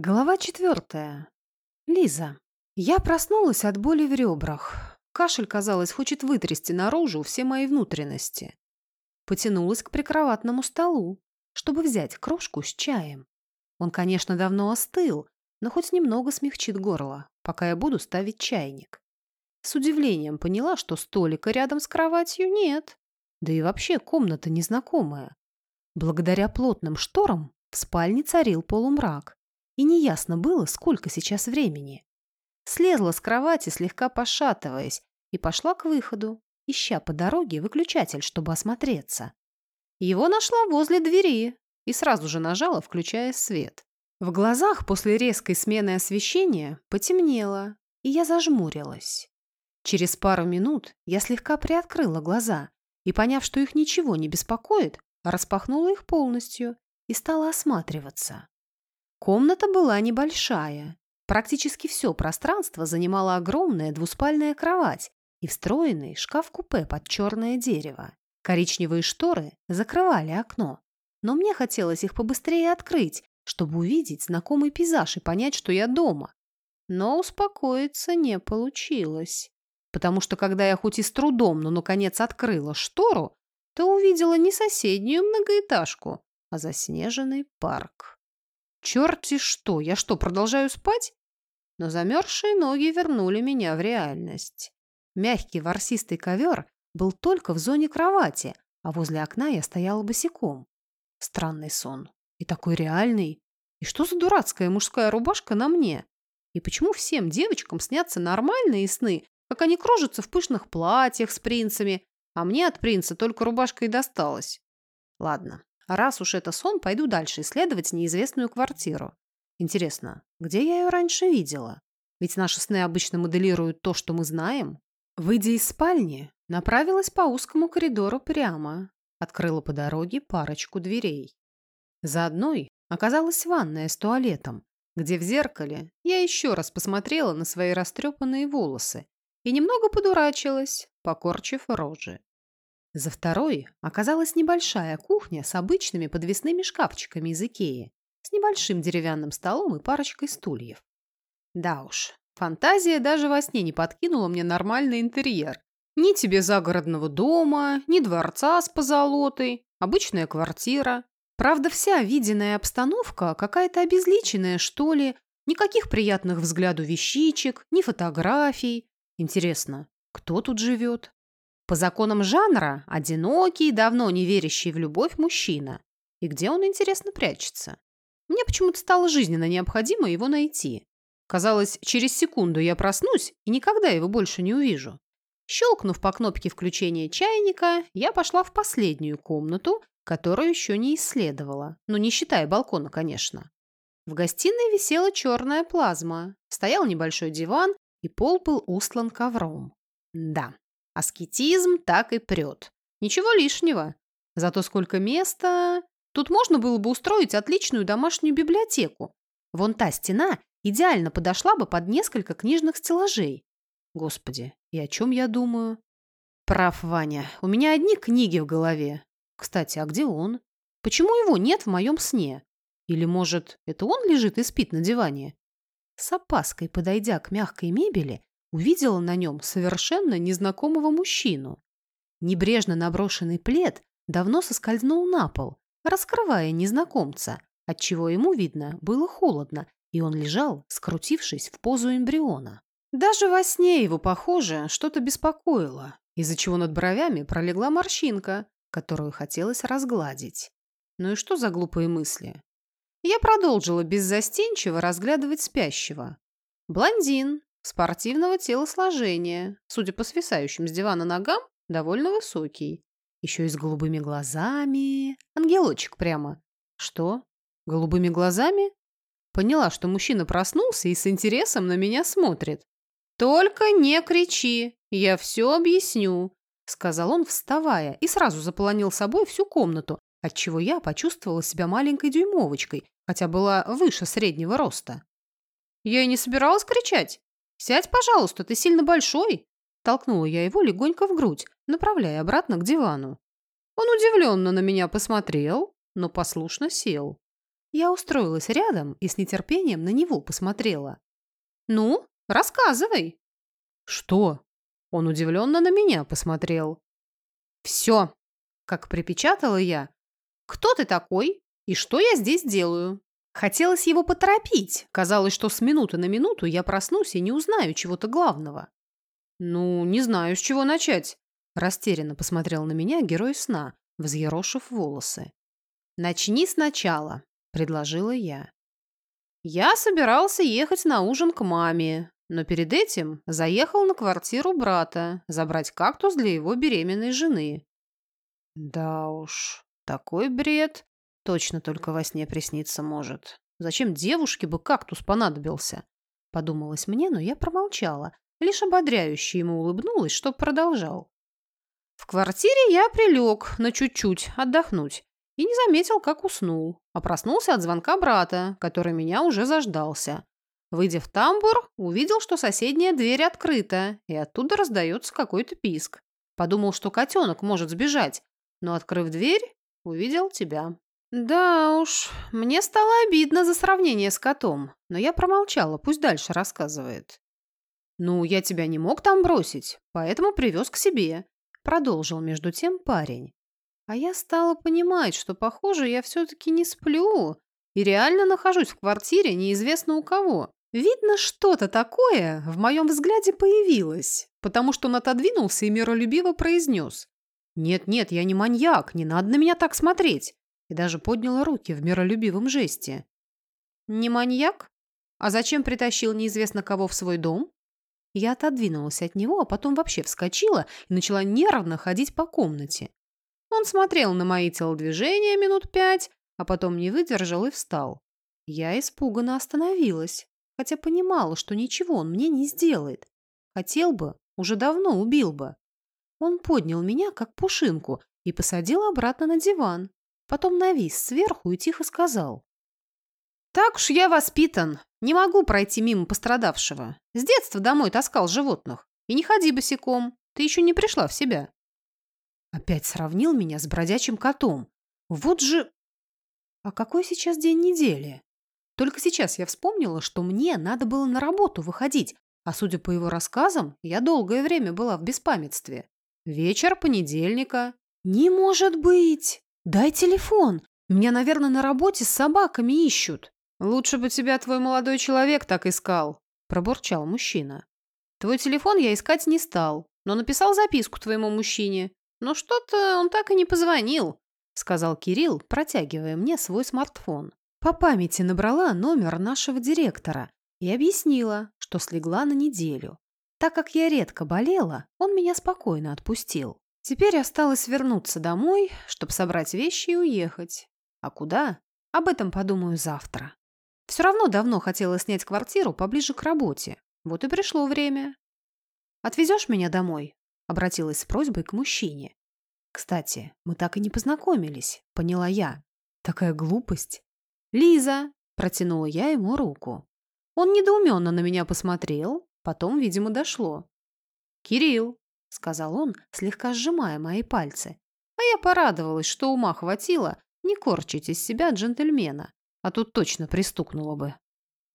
Глава четвертая. Лиза. Я проснулась от боли в ребрах. Кашель, казалось, хочет вытрясти наружу все мои внутренности. Потянулась к прикроватному столу, чтобы взять кружку с чаем. Он, конечно, давно остыл, но хоть немного смягчит горло, пока я буду ставить чайник. С удивлением поняла, что столика рядом с кроватью нет. Да и вообще комната незнакомая. Благодаря плотным шторам в спальне царил полумрак и неясно было, сколько сейчас времени. Слезла с кровати, слегка пошатываясь, и пошла к выходу, ища по дороге выключатель, чтобы осмотреться. Его нашла возле двери и сразу же нажала, включая свет. В глазах после резкой смены освещения потемнело, и я зажмурилась. Через пару минут я слегка приоткрыла глаза и, поняв, что их ничего не беспокоит, распахнула их полностью и стала осматриваться. Комната была небольшая. Практически все пространство занимала огромная двуспальная кровать и встроенный шкаф-купе под черное дерево. Коричневые шторы закрывали окно, но мне хотелось их побыстрее открыть, чтобы увидеть знакомый пейзаж и понять, что я дома. Но успокоиться не получилось, потому что когда я хоть и с трудом, но наконец открыла штору, то увидела не соседнюю многоэтажку, а заснеженный парк. Черти что, я что, продолжаю спать? Но замерзшие ноги вернули меня в реальность. Мягкий ворсистый ковер был только в зоне кровати, а возле окна я стояла босиком. Странный сон. И такой реальный. И что за дурацкая мужская рубашка на мне? И почему всем девочкам снятся нормальные сны, как они кружатся в пышных платьях с принцами, а мне от принца только рубашка и досталась? Ладно, Раз уж это сон, пойду дальше исследовать неизвестную квартиру. Интересно, где я ее раньше видела? Ведь наши сны обычно моделируют то, что мы знаем. Выйдя из спальни, направилась по узкому коридору прямо. Открыла по дороге парочку дверей. За одной оказалась ванная с туалетом, где в зеркале я еще раз посмотрела на свои растрепанные волосы и немного подурачилась, покорчив рожи. За второй оказалась небольшая кухня с обычными подвесными шкафчиками из Икеи, с небольшим деревянным столом и парочкой стульев. Да уж, фантазия даже во сне не подкинула мне нормальный интерьер. Ни тебе загородного дома, ни дворца с позолотой, обычная квартира. Правда, вся виденная обстановка какая-то обезличенная, что ли, никаких приятных взгляду вещичек, ни фотографий. Интересно, кто тут живет? По законам жанра, одинокий, давно не верящий в любовь мужчина. И где он, интересно, прячется? Мне почему-то стало жизненно необходимо его найти. Казалось, через секунду я проснусь и никогда его больше не увижу. Щелкнув по кнопке включения чайника, я пошла в последнюю комнату, которую еще не исследовала. Ну, не считая балкона, конечно. В гостиной висела черная плазма, стоял небольшой диван, и пол был устлан ковром. Да, Аскетизм так и прет. Ничего лишнего. Зато сколько места... Тут можно было бы устроить отличную домашнюю библиотеку. Вон та стена идеально подошла бы под несколько книжных стеллажей. Господи, и о чем я думаю? Прав, Ваня. У меня одни книги в голове. Кстати, а где он? Почему его нет в моем сне? Или, может, это он лежит и спит на диване? С опаской подойдя к мягкой мебели, увидела на нем совершенно незнакомого мужчину. Небрежно наброшенный плед давно соскользнул на пол, раскрывая незнакомца, отчего ему, видно, было холодно, и он лежал, скрутившись в позу эмбриона. Даже во сне его, похоже, что-то беспокоило, из-за чего над бровями пролегла морщинка, которую хотелось разгладить. Ну и что за глупые мысли? Я продолжила беззастенчиво разглядывать спящего. Блондин, Спортивного телосложения, судя по свисающим с дивана ногам, довольно высокий. Еще и с голубыми глазами. Ангелочек прямо. Что? Голубыми глазами? Поняла, что мужчина проснулся и с интересом на меня смотрит. «Только не кричи, я все объясню», — сказал он, вставая, и сразу заполонил собой всю комнату, отчего я почувствовала себя маленькой дюймовочкой, хотя была выше среднего роста. Я и не собиралась кричать. «Сядь, пожалуйста, ты сильно большой!» Толкнула я его легонько в грудь, направляя обратно к дивану. Он удивленно на меня посмотрел, но послушно сел. Я устроилась рядом и с нетерпением на него посмотрела. «Ну, рассказывай!» «Что?» Он удивленно на меня посмотрел. «Все!» Как припечатала я. «Кто ты такой? И что я здесь делаю?» Хотелось его поторопить. Казалось, что с минуты на минуту я проснусь и не узнаю чего-то главного. «Ну, не знаю, с чего начать», – растерянно посмотрел на меня герой сна, взъерошив волосы. «Начни сначала», – предложила я. Я собирался ехать на ужин к маме, но перед этим заехал на квартиру брата забрать кактус для его беременной жены. Да уж, такой бред точно только во сне присниться может. Зачем девушке бы кактус понадобился? Подумалось мне, но я промолчала, лишь ободряюще ему улыбнулась, чтоб продолжал. В квартире я прилег на чуть-чуть отдохнуть и не заметил, как уснул, а проснулся от звонка брата, который меня уже заждался. Выйдя в тамбур, увидел, что соседняя дверь открыта, и оттуда раздается какой-то писк. Подумал, что котенок может сбежать, но, открыв дверь, увидел тебя. Да уж, мне стало обидно за сравнение с котом, но я промолчала, пусть дальше рассказывает. «Ну, я тебя не мог там бросить, поэтому привез к себе», — продолжил между тем парень. А я стала понимать, что, похоже, я все-таки не сплю и реально нахожусь в квартире неизвестно у кого. Видно, что-то такое в моем взгляде появилось, потому что он отодвинулся и миролюбиво произнес. «Нет-нет, я не маньяк, не надо на меня так смотреть!» И даже поднял руки в миролюбивом жесте. «Не маньяк? А зачем притащил неизвестно кого в свой дом?» Я отодвинулась от него, а потом вообще вскочила и начала нервно ходить по комнате. Он смотрел на мои телодвижения минут пять, а потом не выдержал и встал. Я испуганно остановилась, хотя понимала, что ничего он мне не сделает. Хотел бы, уже давно убил бы. Он поднял меня, как пушинку, и посадил обратно на диван. Потом навис сверху и тихо сказал. «Так уж я воспитан. Не могу пройти мимо пострадавшего. С детства домой таскал животных. И не ходи босиком. Ты еще не пришла в себя». Опять сравнил меня с бродячим котом. Вот же... А какой сейчас день недели? Только сейчас я вспомнила, что мне надо было на работу выходить, а судя по его рассказам, я долгое время была в беспамятстве. Вечер понедельника. Не может быть! Дай телефон. Меня, наверное, на работе с собаками ищут. Лучше бы тебя твой молодой человек так искал, пробурчал мужчина. Твой телефон я искать не стал, но написал записку твоему мужчине. Но что-то он так и не позвонил, сказал Кирилл, протягивая мне свой смартфон. По памяти набрала номер нашего директора и объяснила, что слегла на неделю. Так как я редко болела, он меня спокойно отпустил. Теперь осталось вернуться домой, чтобы собрать вещи и уехать. А куда? Об этом подумаю завтра. Все равно давно хотела снять квартиру поближе к работе. Вот и пришло время. «Отвезешь меня домой?» — обратилась с просьбой к мужчине. «Кстати, мы так и не познакомились», — поняла я. Такая глупость. «Лиза!» – протянула я ему руку. Он недоуменно на меня посмотрел, потом, видимо, дошло. «Кирилл!» – сказал он, слегка сжимая мои пальцы. А я порадовалась, что ума хватило не корчить из себя джентльмена, а тут точно пристукнуло бы.